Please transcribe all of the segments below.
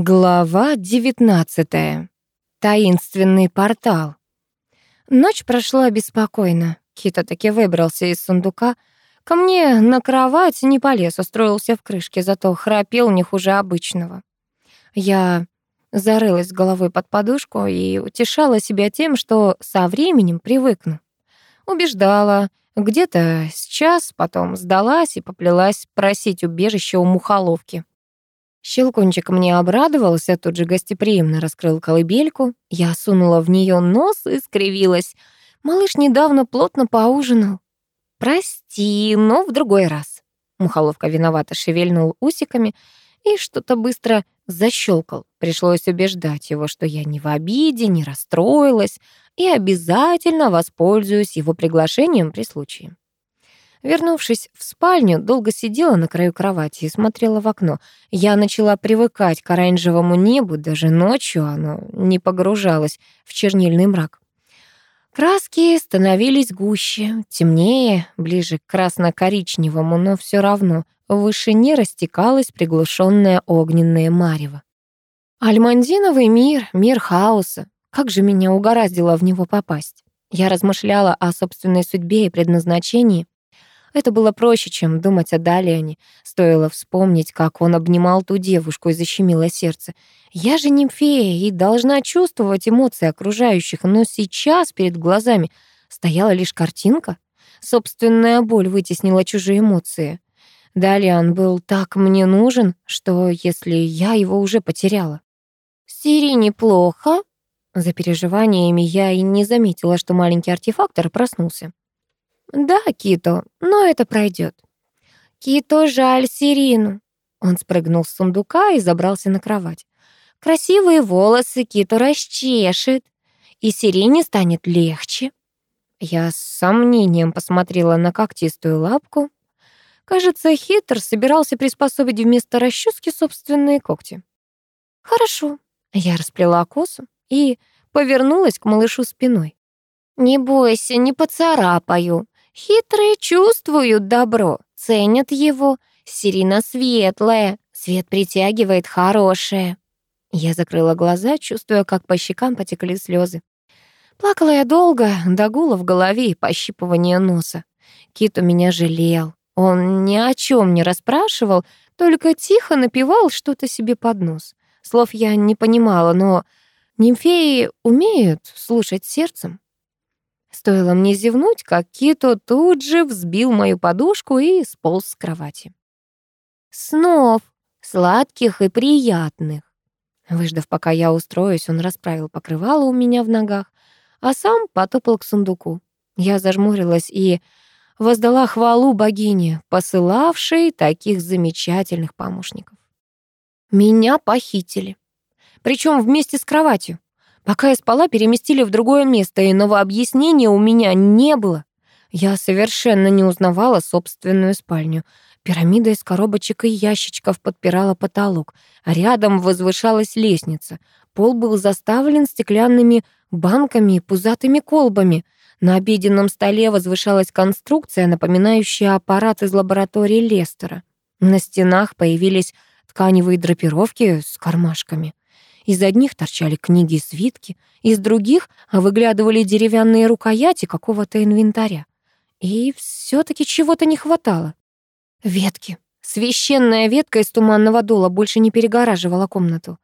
Глава 19. Таинственный портал. Ночь прошла беспокойно. Кита таки выбрался из сундука. Ко мне на кровать не полез, устроился в крышке, зато храпел не хуже обычного. Я зарылась головой под подушку и утешала себя тем, что со временем привыкну. Убеждала, где-то сейчас, потом сдалась и поплелась просить убежище у мухоловки. Щелкунчик мне обрадовался, тут же гостеприимно раскрыл колыбельку. Я сунула в нее нос и скривилась. Малыш недавно плотно поужинал. «Прости, но в другой раз». Мухоловка виновато шевельнул усиками и что-то быстро защелкал. Пришлось убеждать его, что я не в обиде, не расстроилась и обязательно воспользуюсь его приглашением при случае. Вернувшись в спальню, долго сидела на краю кровати и смотрела в окно. Я начала привыкать к оранжевому небу, даже ночью оно не погружалось в чернильный мрак. Краски становились гуще, темнее, ближе к красно-коричневому, но все равно в вышине растекалось приглушенное огненное марево. Альмандиновый мир, мир хаоса. Как же меня угораздило в него попасть? Я размышляла о собственной судьбе и предназначении. Это было проще, чем думать о Далиане. Стоило вспомнить, как он обнимал ту девушку и защемило сердце. Я же не фея и должна чувствовать эмоции окружающих, но сейчас перед глазами стояла лишь картинка. Собственная боль вытеснила чужие эмоции. Далиан был так мне нужен, что если я его уже потеряла. «Сири неплохо?» За переживаниями я и не заметила, что маленький артефактор проснулся. «Да, Кито, но это пройдет. «Кито, жаль Сирину». Он спрыгнул с сундука и забрался на кровать. «Красивые волосы Кито расчешет, и Сирине станет легче». Я с сомнением посмотрела на когтистую лапку. Кажется, хитр собирался приспособить вместо расчески собственные когти. «Хорошо». Я расплела косу и повернулась к малышу спиной. «Не бойся, не поцарапаю. Хитрые чувствуют добро, ценят его. Сирина светлая, свет притягивает хорошее. Я закрыла глаза, чувствуя, как по щекам потекли слезы. Плакала я долго, до гула в голове и пощипывания носа. Кит у меня жалел. Он ни о чем не расспрашивал, только тихо напевал что-то себе под нос. Слов я не понимала, но нимфеи умеют слушать сердцем. Стоило мне зевнуть, как Кито тут же взбил мою подушку и сполз с кровати. «Снов, сладких и приятных!» Выждав, пока я устроюсь, он расправил покрывало у меня в ногах, а сам потопал к сундуку. Я зажмурилась и воздала хвалу богине, посылавшей таких замечательных помощников. Меня похитили. Причем вместе с кроватью. Пока я спала, переместили в другое место, иного объяснения у меня не было. Я совершенно не узнавала собственную спальню. Пирамида из коробочек и ящичков подпирала потолок, а рядом возвышалась лестница. Пол был заставлен стеклянными банками и пузатыми колбами. На обеденном столе возвышалась конструкция, напоминающая аппарат из лаборатории Лестера. На стенах появились тканевые драпировки с кармашками. Из одних торчали книги и свитки, из других выглядывали деревянные рукояти какого-то инвентаря. И все таки чего-то не хватало. Ветки. Священная ветка из туманного дола больше не перегораживала комнату.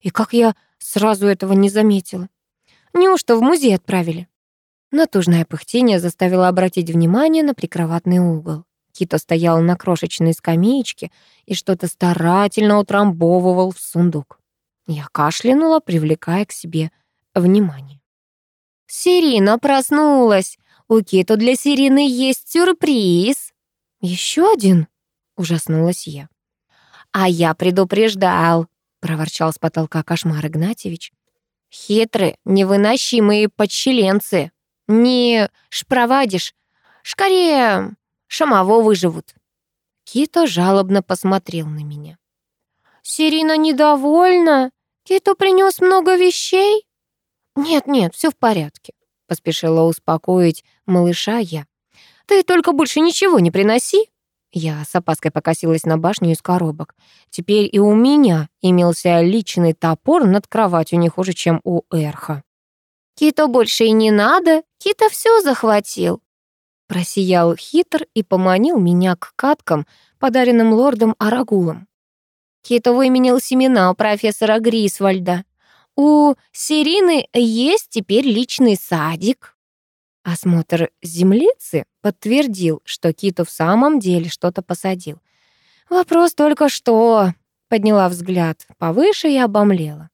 И как я сразу этого не заметила? Неужто в музей отправили? Натужное пыхтение заставило обратить внимание на прикроватный угол. Кито стоял на крошечной скамеечке и что-то старательно утрамбовывал в сундук. Я кашлянула, привлекая к себе внимание. «Сирина проснулась! У Кито для Сирины есть сюрприз!» «Еще один?» — ужаснулась я. «А я предупреждал!» — проворчал с потолка кошмар Игнатьевич. «Хитрые, невыносимые подщеленцы! Не шпровадишь, скорее шамово выживут!» Кито жалобно посмотрел на меня. «Сирина недовольна?» Кито принес много вещей? Нет-нет, все в порядке, поспешила успокоить малыша я. Ты только больше ничего не приноси. Я с опаской покосилась на башню из коробок. Теперь и у меня имелся личный топор над кроватью не хуже, чем у Эрха. «Кито больше и не надо, Кито все захватил», Просиял хитр и поманил меня к каткам, подаренным лордом Арагулом. Кито выменил семена у профессора Грисвальда. У Сирины есть теперь личный садик. Осмотр землицы подтвердил, что Киту в самом деле что-то посадил. Вопрос только что. Подняла взгляд повыше и обомлела.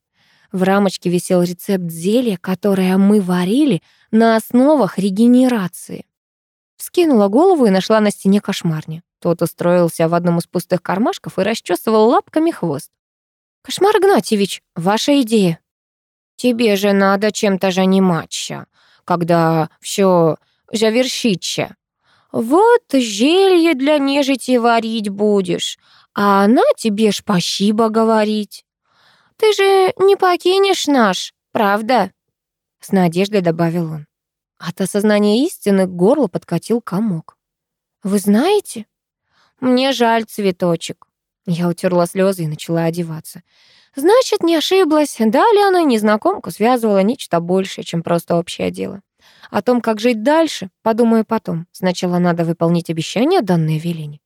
В рамочке висел рецепт зелья, которое мы варили на основах регенерации. Скинула голову и нашла на стене кошмарня. Тот устроился в одном из пустых кармашков и расчесывал лапками хвост. «Кошмар Игнатьевич, ваша идея». «Тебе же надо чем-то заниматься, когда все завершится. Вот зелье для нежити варить будешь, а она тебе ж спасибо говорить. Ты же не покинешь наш, правда?» С надеждой добавил он. От осознания истины к горлу подкатил комок. «Вы знаете?» «Мне жаль, цветочек». Я утерла слезы и начала одеваться. Значит, не ошиблась. Далее она незнакомку связывала нечто большее, чем просто общее дело. О том, как жить дальше, подумаю потом. Сначала надо выполнить обещание, данное Велине.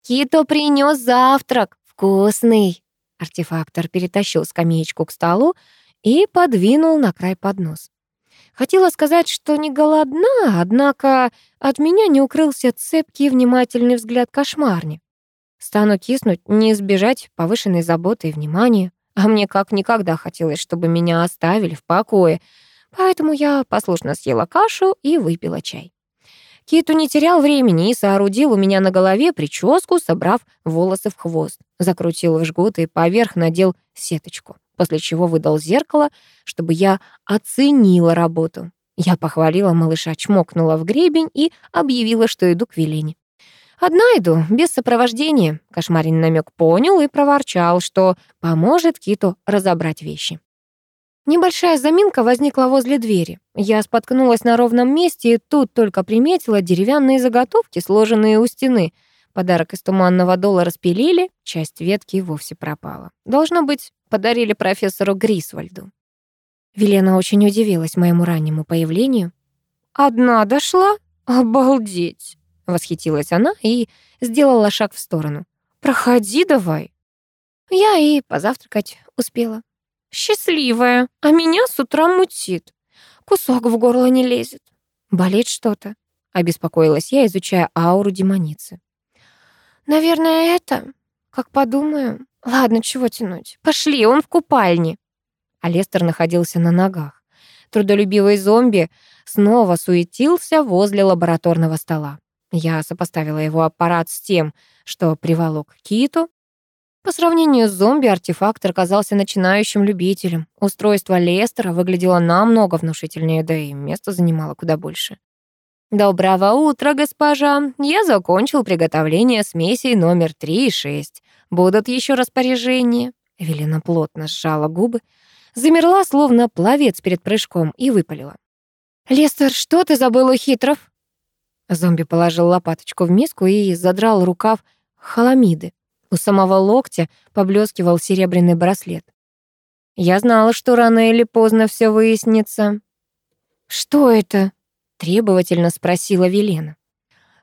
«Кито принес завтрак. Вкусный!» Артефактор перетащил скамеечку к столу и подвинул на край поднос. Хотела сказать, что не голодна, однако от меня не укрылся цепкий внимательный взгляд кошмарни. Стану киснуть, не избежать повышенной заботы и внимания. А мне как никогда хотелось, чтобы меня оставили в покое. Поэтому я послушно съела кашу и выпила чай. Киту не терял времени и соорудил у меня на голове прическу, собрав волосы в хвост. Закрутил в жгут и поверх надел сеточку после чего выдал зеркало, чтобы я оценила работу. Я похвалила малыша, чмокнула в гребень и объявила, что иду к Велине. Одна иду, без сопровождения. Кошмарин намек понял и проворчал, что поможет Киту разобрать вещи. Небольшая заминка возникла возле двери. Я споткнулась на ровном месте и тут только приметила деревянные заготовки, сложенные у стены. Подарок из туманного дола распилили, часть ветки вовсе пропала. Должно быть, подарили профессору Грисвальду. Велена очень удивилась моему раннему появлению. «Одна дошла? Обалдеть!» — восхитилась она и сделала шаг в сторону. «Проходи давай!» Я и позавтракать успела. «Счастливая, а меня с утра мутит. Кусок в горло не лезет. Болит что-то?» — обеспокоилась я, изучая ауру демоницы. «Наверное, это, как подумаю, Ладно, чего тянуть? Пошли, он в купальне. А Лестер находился на ногах. Трудолюбивый зомби снова суетился возле лабораторного стола. Я сопоставила его аппарат с тем, что приволок Киту. По сравнению с зомби, артефактор казался начинающим любителем. Устройство Лестера выглядело намного внушительнее, да и место занимало куда больше. «Доброго утра, госпожа. Я закончил приготовление смесей номер 3 и 6. Будут еще распоряжения». Велена плотно сжала губы, замерла, словно пловец перед прыжком, и выпалила. «Лестер, что ты забыл у хитров?» Зомби положил лопаточку в миску и задрал рукав халамиды. У самого локтя поблескивал серебряный браслет. Я знала, что рано или поздно все выяснится. «Что это?» — требовательно спросила Велена.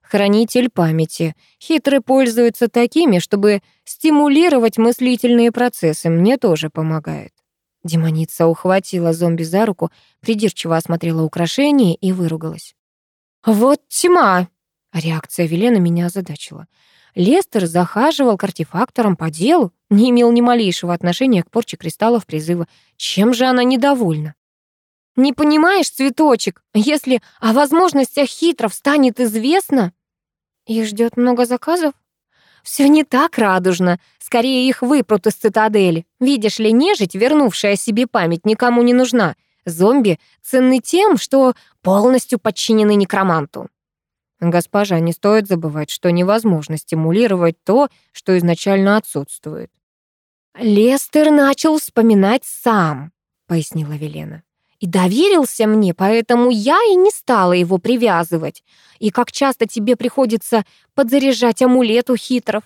Хранитель памяти. Хитрый пользуется такими, чтобы стимулировать мыслительные процессы. Мне тоже помогает. Демоница ухватила зомби за руку, придирчиво осмотрела украшение и выругалась. «Вот тьма!» Реакция Велена меня озадачила. Лестер захаживал к артефакторам по делу, не имел ни малейшего отношения к порче кристаллов призыва. Чем же она недовольна? «Не понимаешь, цветочек, если о возможностях хитров станет известно...» Их ждет много заказов? Все не так радужно. Скорее их выпрут из цитадели. Видишь ли, нежить, вернувшая себе память, никому не нужна. Зомби ценны тем, что полностью подчинены некроманту. Госпожа, не стоит забывать, что невозможно стимулировать то, что изначально отсутствует. Лестер начал вспоминать сам, пояснила Велена. И доверился мне, поэтому я и не стала его привязывать. И как часто тебе приходится подзаряжать амулет у хитров?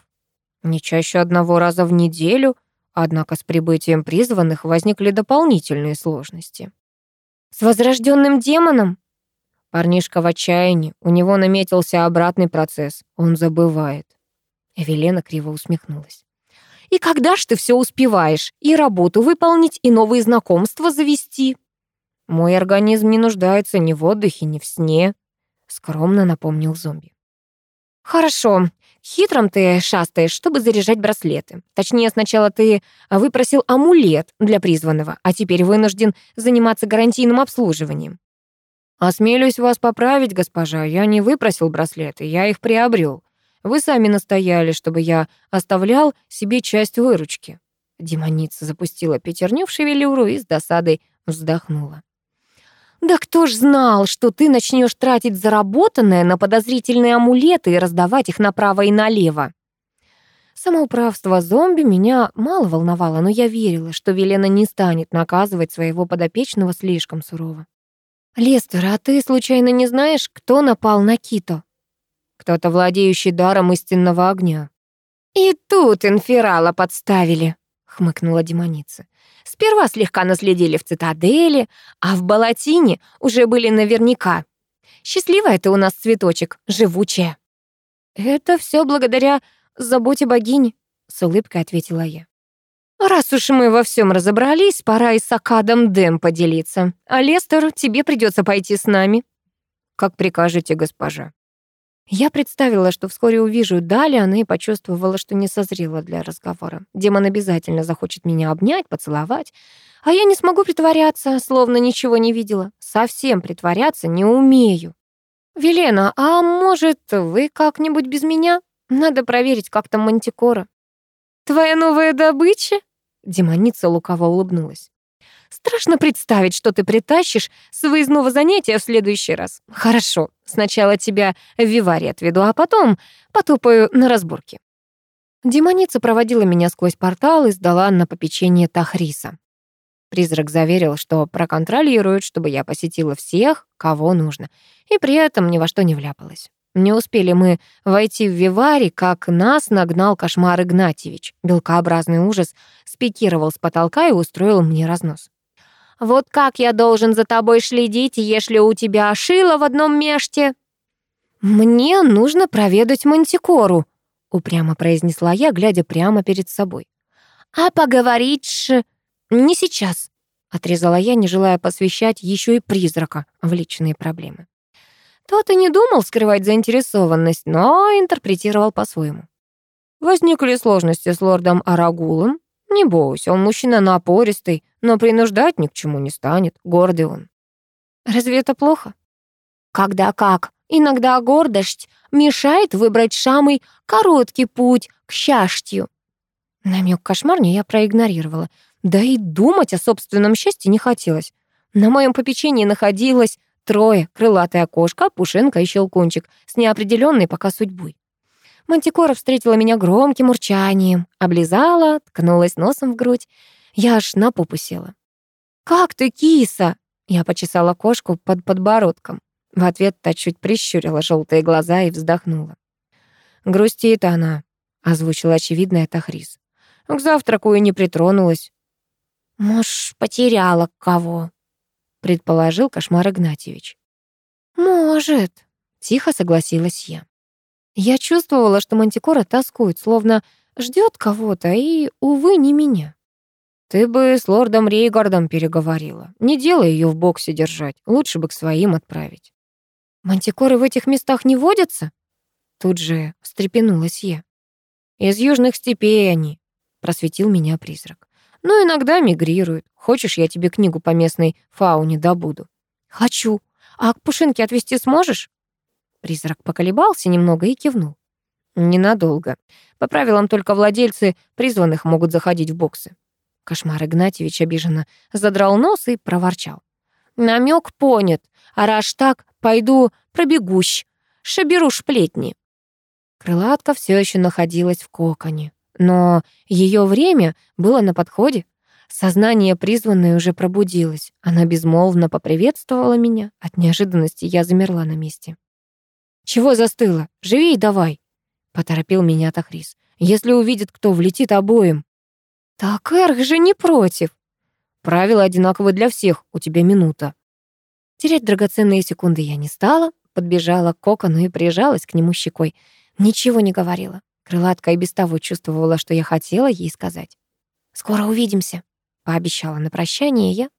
Не чаще одного раза в неделю, однако с прибытием призванных возникли дополнительные сложности. С возрожденным демоном? Парнишка в отчаянии, у него наметился обратный процесс, он забывает. Эвелена криво усмехнулась. «И когда ж ты все успеваешь? И работу выполнить, и новые знакомства завести?» «Мой организм не нуждается ни в отдыхе, ни в сне», — скромно напомнил зомби. «Хорошо. Хитрым ты шастаешь, чтобы заряжать браслеты. Точнее, сначала ты выпросил амулет для призванного, а теперь вынужден заниматься гарантийным обслуживанием. «Осмелюсь вас поправить, госпожа, я не выпросил браслеты, я их приобрел. Вы сами настояли, чтобы я оставлял себе часть выручки». Демоница запустила пятерню в шевелюру и с досадой вздохнула. «Да кто ж знал, что ты начнешь тратить заработанное на подозрительные амулеты и раздавать их направо и налево?» Самоуправство зомби меня мало волновало, но я верила, что Велена не станет наказывать своего подопечного слишком сурово. «Лестер, а ты случайно не знаешь, кто напал на Кито?» «Кто-то, владеющий даром истинного огня». «И тут инферала подставили», — хмыкнула демоница. «Сперва слегка наследили в цитадели, а в Балатине уже были наверняка. Счастливая ты у нас цветочек, живучая». «Это все благодаря заботе богини», — с улыбкой ответила я. «Раз уж мы во всем разобрались, пора и с Акадом Дэм поделиться. А Лестер, тебе придется пойти с нами». «Как прикажете, госпожа». Я представила, что вскоре увижу Далиана и почувствовала, что не созрела для разговора. Демон обязательно захочет меня обнять, поцеловать, а я не смогу притворяться, словно ничего не видела. Совсем притворяться не умею. «Велена, а может, вы как-нибудь без меня? Надо проверить, как там Мантикора». «Твоя новая добыча?» Демоница лукаво улыбнулась. Страшно представить, что ты притащишь с выездного занятия в следующий раз. Хорошо, сначала тебя в виваре отведу, а потом потопаю на разборке. Демоница проводила меня сквозь портал и сдала на попечение Тахриса. Призрак заверил, что проконтролирует, чтобы я посетила всех, кого нужно, и при этом ни во что не вляпалась. Не успели мы войти в Вивари, как нас нагнал кошмар Игнатьевич. Белкообразный ужас спикировал с потолка и устроил мне разнос. «Вот как я должен за тобой следить, если у тебя шило в одном месте?» «Мне нужно проведать Мантикору», — упрямо произнесла я, глядя прямо перед собой. «А поговорить ж не сейчас», — отрезала я, не желая посвящать еще и призрака в личные проблемы. Тот и не думал скрывать заинтересованность, но интерпретировал по-своему. Возникли сложности с лордом Арагулом. Не бойся, он мужчина напористый, но принуждать ни к чему не станет, гордый он. Разве это плохо? Когда как? Иногда гордость мешает выбрать самый короткий путь к счастью. Намек кошмарнее я проигнорировала. Да и думать о собственном счастье не хотелось. На моем попечении находилась Трое, крылатая кошка, пушинка и щелкунчик с неопределенной пока судьбой. Мантикора встретила меня громким урчанием, облизала, ткнулась носом в грудь. Я аж на попу села. «Как ты, киса?» Я почесала кошку под подбородком. В ответ та чуть прищурила желтые глаза и вздохнула. «Грустит она», — озвучила очевидная Тахрис. «К завтраку и не притронулась». «Может, потеряла кого?» предположил Кошмар Игнатьевич. «Может», — тихо согласилась я. Я чувствовала, что Мантикора тоскует, словно ждет кого-то, и, увы, не меня. «Ты бы с лордом Рейгардом переговорила. Не делай ее в боксе держать, лучше бы к своим отправить». «Мантикоры в этих местах не водятся?» Тут же встрепенулась я. «Из южных степей они», — просветил меня призрак но иногда мигрируют. Хочешь, я тебе книгу по местной фауне добуду?» «Хочу. А к Пушинке отвезти сможешь?» Призрак поколебался немного и кивнул. «Ненадолго. По правилам только владельцы призванных могут заходить в боксы». Кошмар Игнатьевич обиженно задрал нос и проворчал. «Намек понят. А раз так, пойду пробегущ. Шаберу шплетни». Крылатка все еще находилась в коконе. Но ее время было на подходе. Сознание призванное уже пробудилось. Она безмолвно поприветствовала меня. От неожиданности я замерла на месте. «Чего застыла? Живей давай!» — поторопил меня Тахрис. «Если увидит, кто влетит обоим». «Так Эрх же не против!» «Правила одинаковы для всех. У тебя минута». Терять драгоценные секунды я не стала, подбежала к кокону и прижалась к нему щекой. Ничего не говорила. Крылатка и без того чувствовала, что я хотела ей сказать. «Скоро увидимся», — пообещала на прощание я.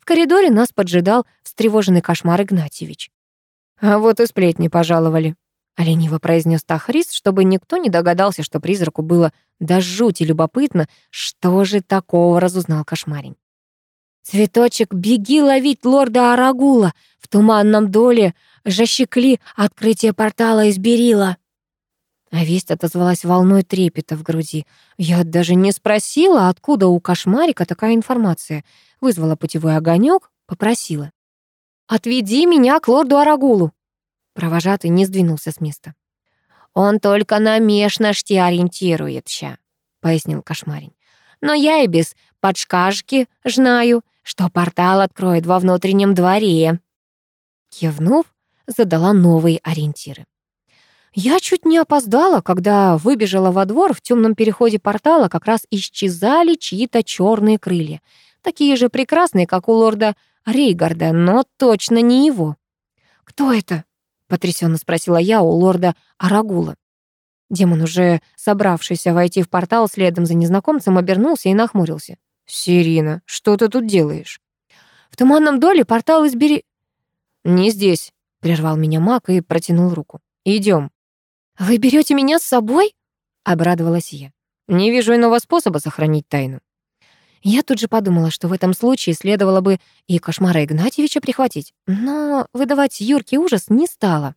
В коридоре нас поджидал встревоженный кошмар Игнатьевич. «А вот и сплетни пожаловали», — лениво произнес Тахрис, чтобы никто не догадался, что призраку было до жути любопытно, что же такого разузнал кошмарень. «Цветочек, беги ловить лорда Арагула! В туманном доле жащекли открытие портала из Берила!» А весть отозвалась волной трепета в груди. Я даже не спросила, откуда у кошмарика такая информация. Вызвала путевой огонек, попросила. «Отведи меня к лорду Арагулу!» Провожатый не сдвинулся с места. «Он только на межнашти ориентируется», — пояснил кошмарень. «Но я и без подшкажки знаю, что портал откроет во внутреннем дворе». Кивнув, задала новые ориентиры. Я чуть не опоздала, когда выбежала во двор в темном переходе портала, как раз исчезали чьи-то черные крылья, такие же прекрасные, как у лорда Рейгарда, но точно не его. «Кто это?» — потрясенно спросила я у лорда Арагула. Демон, уже собравшийся войти в портал следом за незнакомцем, обернулся и нахмурился. «Сирина, что ты тут делаешь?» «В туманном доле портал избери...» «Не здесь», — прервал меня маг и протянул руку. Идем. «Вы берете меня с собой?» — обрадовалась я. «Не вижу иного способа сохранить тайну». Я тут же подумала, что в этом случае следовало бы и кошмара Игнатьевича прихватить, но выдавать Юрке ужас не стала.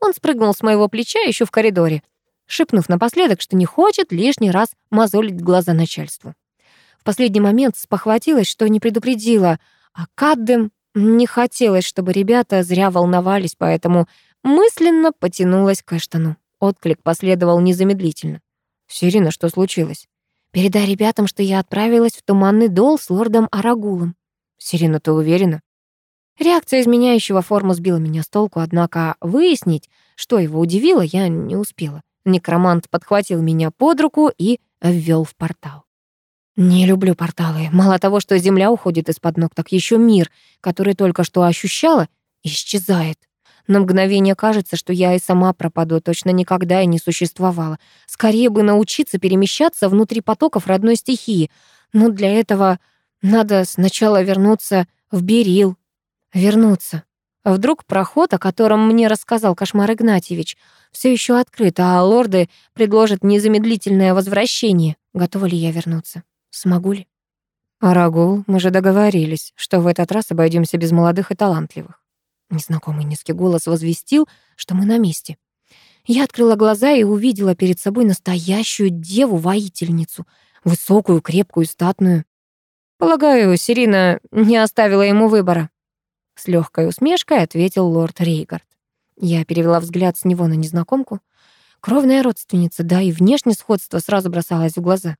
Он спрыгнул с моего плеча еще в коридоре, шепнув напоследок, что не хочет лишний раз мозолить глаза начальству. В последний момент спохватилась, что не предупредила, а Каддем не хотелось, чтобы ребята зря волновались, поэтому мысленно потянулась к Эштону. Отклик последовал незамедлительно. «Сирина, что случилось?» «Передай ребятам, что я отправилась в Туманный Дол с лордом Арагулом». «Сирина, ты уверена?» Реакция изменяющего форму сбила меня с толку, однако выяснить, что его удивило, я не успела. Некромант подхватил меня под руку и ввел в портал. Не люблю порталы. Мало того, что земля уходит из-под ног, так еще мир, который только что ощущала, исчезает. На мгновение кажется, что я и сама пропаду, точно никогда и не существовала. Скорее бы научиться перемещаться внутри потоков родной стихии. Но для этого надо сначала вернуться в Берил. Вернуться. Вдруг проход, о котором мне рассказал Кошмар Игнатьевич, все еще открыт, а лорды предложат незамедлительное возвращение. Готова ли я вернуться? Смогу ли? Арагул, мы же договорились, что в этот раз обойдемся без молодых и талантливых. Незнакомый низкий голос возвестил, что мы на месте. Я открыла глаза и увидела перед собой настоящую деву-воительницу, высокую, крепкую, статную. Полагаю, Сирина не оставила ему выбора. С легкой усмешкой ответил лорд Рейгард. Я перевела взгляд с него на незнакомку. Кровная родственница, да и внешнее сходство сразу бросалось в глаза.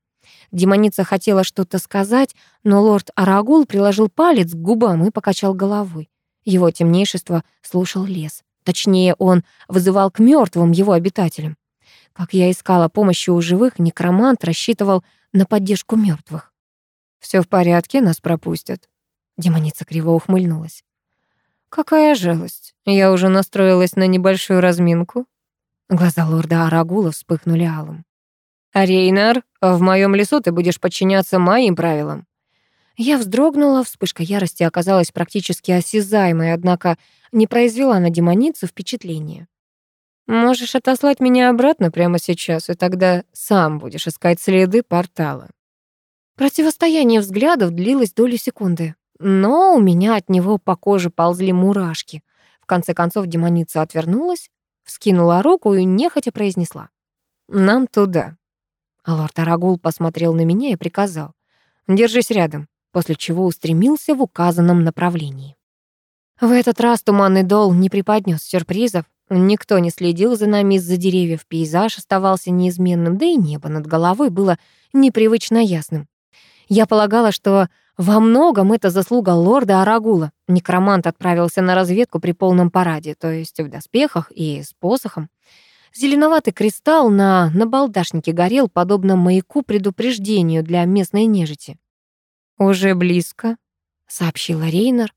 Демоница хотела что-то сказать, но лорд Арагул приложил палец к губам и покачал головой. Его темнейшество слушал лес. Точнее, он вызывал к мертвым его обитателям. Как я искала помощи у живых, некромант рассчитывал на поддержку мертвых. Все в порядке, нас пропустят». Демоница криво ухмыльнулась. «Какая жалость. Я уже настроилась на небольшую разминку». Глаза лорда Арагула вспыхнули алым. «Рейнар, в моем лесу ты будешь подчиняться моим правилам. Я вздрогнула, вспышка ярости оказалась практически осязаемой, однако не произвела на демоницу впечатления. «Можешь отослать меня обратно прямо сейчас, и тогда сам будешь искать следы портала». Противостояние взглядов длилось доли секунды, но у меня от него по коже ползли мурашки. В конце концов демоница отвернулась, вскинула руку и нехотя произнесла. «Нам туда». А лорд Арагул посмотрел на меня и приказал. «Держись рядом после чего устремился в указанном направлении. В этот раз Туманный Дол не преподнес сюрпризов, никто не следил за нами из-за деревьев, пейзаж оставался неизменным, да и небо над головой было непривычно ясным. Я полагала, что во многом это заслуга лорда Арагула. Некромант отправился на разведку при полном параде, то есть в доспехах и с посохом. Зеленоватый кристалл на набалдашнике горел, подобно маяку предупреждению для местной нежити. «Уже близко», — сообщила Рейнер.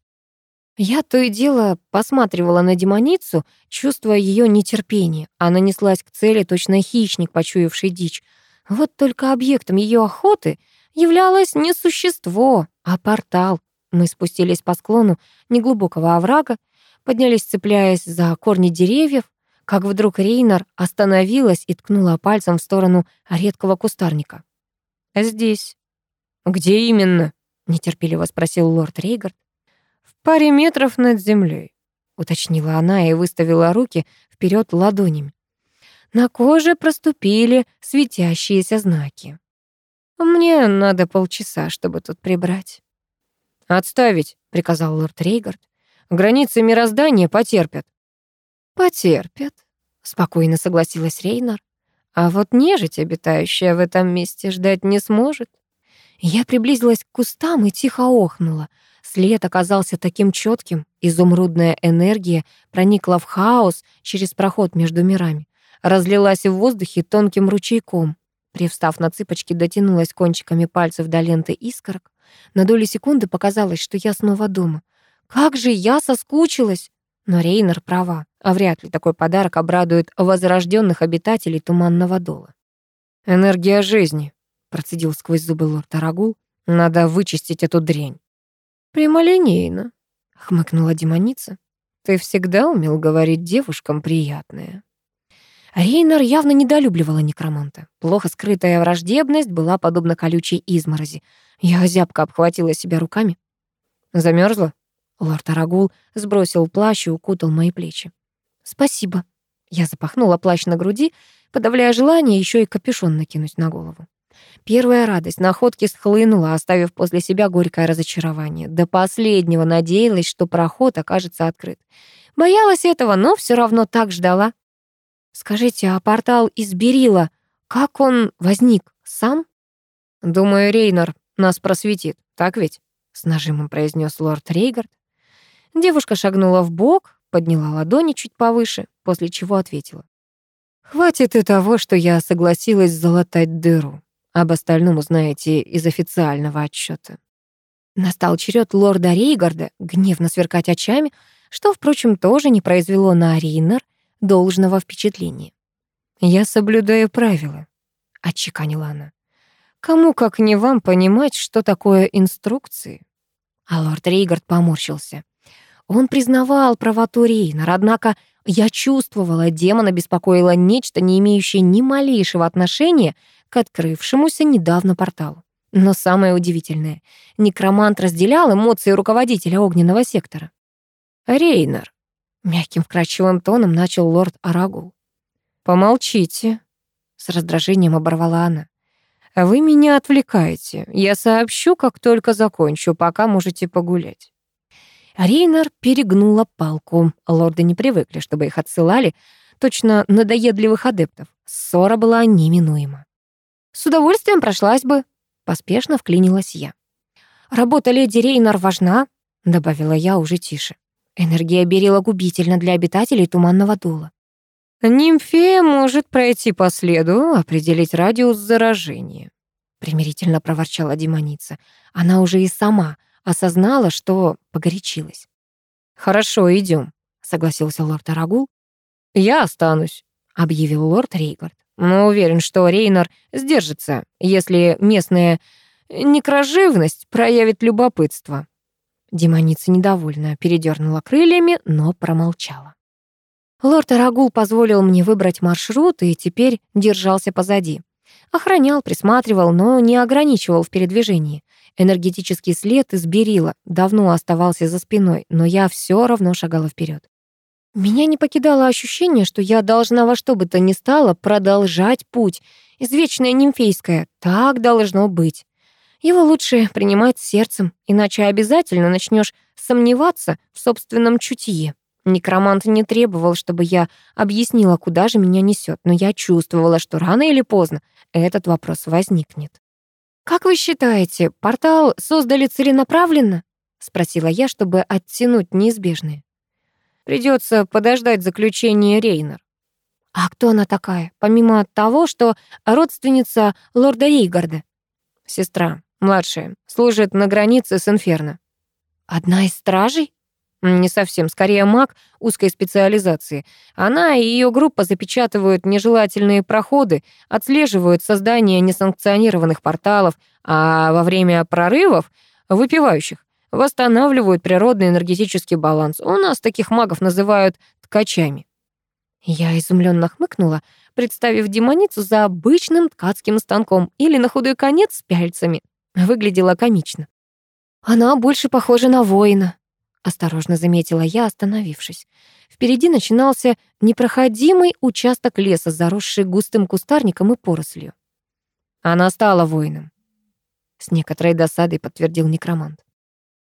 Я то и дело посматривала на демоницу, чувствуя ее нетерпение. Она неслась к цели, точно хищник, почуявший дичь. Вот только объектом ее охоты являлось не существо, а портал. Мы спустились по склону неглубокого оврага, поднялись, цепляясь за корни деревьев, как вдруг Рейнар остановилась и ткнула пальцем в сторону редкого кустарника. «Здесь». «Где именно?» — нетерпеливо спросил лорд Рейгард. «В паре метров над землей», — уточнила она и выставила руки вперед ладонями. На коже проступили светящиеся знаки. «Мне надо полчаса, чтобы тут прибрать». «Отставить», — приказал лорд Рейгард. «Границы мироздания потерпят». «Потерпят», — спокойно согласилась Рейнар. «А вот нежить, обитающая в этом месте, ждать не сможет». Я приблизилась к кустам и тихо охнула. След оказался таким четким, изумрудная энергия проникла в хаос через проход между мирами, разлилась в воздухе тонким ручейком. Привстав на цыпочки, дотянулась кончиками пальцев до ленты искорок. На долю секунды показалось, что я снова дома. Как же я соскучилась! Но Рейнер права, а вряд ли такой подарок обрадует возрожденных обитателей Туманного Дола. «Энергия жизни», — процедил сквозь зубы лорд Арагул. «Надо вычистить эту дрянь». «Прямолинейно», — хмыкнула демоница. «Ты всегда умел говорить девушкам приятное». Рейнер явно недолюбливала некроманта. Плохо скрытая враждебность была подобна колючей изморози. Я зябко обхватила себя руками. Замерзла? Лорд Арагул сбросил плащ и укутал мои плечи. «Спасибо». Я запахнула плащ на груди, подавляя желание еще и капюшон накинуть на голову. Первая радость находки схлынула, оставив после себя горькое разочарование. До последнего надеялась, что проход окажется открыт. Боялась этого, но все равно так ждала. «Скажите, а портал из Берила, как он возник? Сам?» «Думаю, Рейнер нас просветит, так ведь?» — с нажимом произнес лорд Рейгард. Девушка шагнула в бок, подняла ладони чуть повыше, после чего ответила. «Хватит и того, что я согласилась залатать дыру. Об остальном узнаете из официального отчета. Настал черед лорда Рейгарда гневно сверкать очами, что, впрочем, тоже не произвело на Рейнер должного впечатления. «Я соблюдаю правила», — отчеканила она. «Кому, как не вам, понимать, что такое инструкции?» А лорд Рейгард поморщился. Он признавал правоту Рейнер, однако я чувствовала, демона беспокоило нечто, не имеющее ни малейшего отношения к открывшемуся недавно порталу. Но самое удивительное, некромант разделял эмоции руководителя огненного сектора. «Рейнер», — мягким вкрадчивым тоном начал лорд Арагул. «Помолчите», — с раздражением оборвала она. «Вы меня отвлекаете. Я сообщу, как только закончу, пока можете погулять». Рейнар перегнула палку. Лорды не привыкли, чтобы их отсылали, точно надоедливых адептов. Ссора была неминуема. «С удовольствием прошлась бы», — поспешно вклинилась я. «Работа леди Рейнар важна», — добавила я уже тише. Энергия берила губительно для обитателей Туманного Дула. «Нимфея может пройти по следу, определить радиус заражения», — примирительно проворчала демоница. Она уже и сама осознала, что погорячилась. «Хорошо, идем, согласился лорд Арагул. «Я останусь», — объявил лорд Рейгард. «Но уверен, что Рейнар сдержится, если местная некроживность проявит любопытство». Демоница недовольно передернула крыльями, но промолчала. Лорд Арагул позволил мне выбрать маршрут и теперь держался позади. Охранял, присматривал, но не ограничивал в передвижении. Энергетический след из Берила давно оставался за спиной, но я все равно шагала вперед. Меня не покидало ощущение, что я должна во что бы то ни стало продолжать путь. Извечное нимфейское. Так должно быть. Его лучше принимать сердцем, иначе обязательно начнешь сомневаться в собственном чутье. Некромант не требовал, чтобы я объяснила, куда же меня несет, но я чувствовала, что рано или поздно этот вопрос возникнет. «Как вы считаете, портал создали целенаправленно?» — спросила я, чтобы оттянуть неизбежное. Придется подождать заключения Рейнер. А кто она такая, помимо того, что родственница лорда Рейгарда? Сестра, младшая, служит на границе с Инферно. Одна из стражей? Не совсем, скорее маг узкой специализации. Она и ее группа запечатывают нежелательные проходы, отслеживают создание несанкционированных порталов, а во время прорывов выпивающих восстанавливают природный энергетический баланс. У нас таких магов называют ткачами. Я изумленно хмыкнула, представив демоницу за обычным ткацким станком или на худой конец с пяльцами. Выглядела комично. Она больше похожа на воина, осторожно заметила я, остановившись. Впереди начинался непроходимый участок леса, заросший густым кустарником и порослью. Она стала воином. С некоторой досадой подтвердил некромант.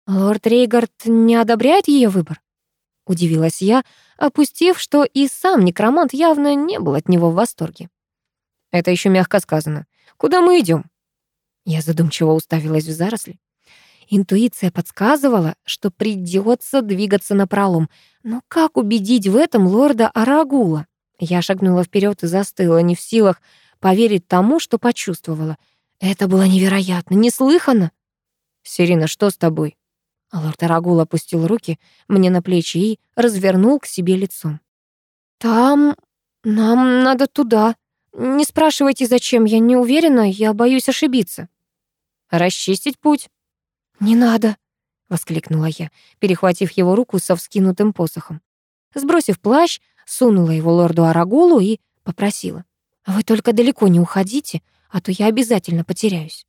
Лорд Рейгард не одобряет ее выбор? Удивилась я, опустив, что и сам некромант явно не был от него в восторге. Это еще мягко сказано. Куда мы идем? Я задумчиво уставилась в заросли. Интуиция подсказывала, что придется двигаться на пролом. Но как убедить в этом лорда Арагула? Я шагнула вперед и застыла, не в силах поверить тому, что почувствовала. Это было невероятно, неслыханно. «Сирина, что с тобой?» Лорд Арагул опустил руки мне на плечи и развернул к себе лицом. «Там... нам надо туда. Не спрашивайте, зачем, я не уверена, я боюсь ошибиться». «Расчистить путь?» «Не надо», — воскликнула я, перехватив его руку со вскинутым посохом. Сбросив плащ, сунула его лорду Арагулу и попросила. «Вы только далеко не уходите, а то я обязательно потеряюсь».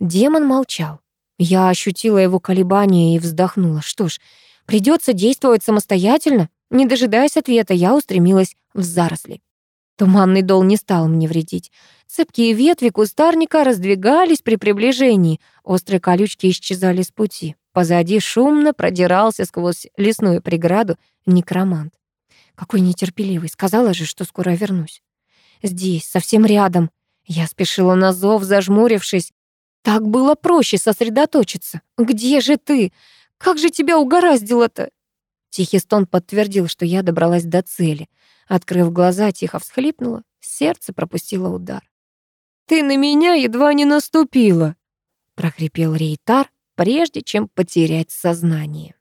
Демон молчал. Я ощутила его колебания и вздохнула. Что ж, придется действовать самостоятельно. Не дожидаясь ответа, я устремилась в заросли. Туманный дол не стал мне вредить. Цепкие ветви кустарника раздвигались при приближении, острые колючки исчезали с пути. Позади шумно продирался сквозь лесную преграду некромант. Какой нетерпеливый, сказала же, что скоро вернусь. Здесь, совсем рядом. Я спешила на зов, зажмурившись. Так было проще сосредоточиться. Где же ты? Как же тебя угораздило-то? Тихий стон подтвердил, что я добралась до цели. Открыв глаза, тихо всхлипнула, сердце пропустило удар. «Ты на меня едва не наступила!» — прохрипел Рейтар, прежде чем потерять сознание.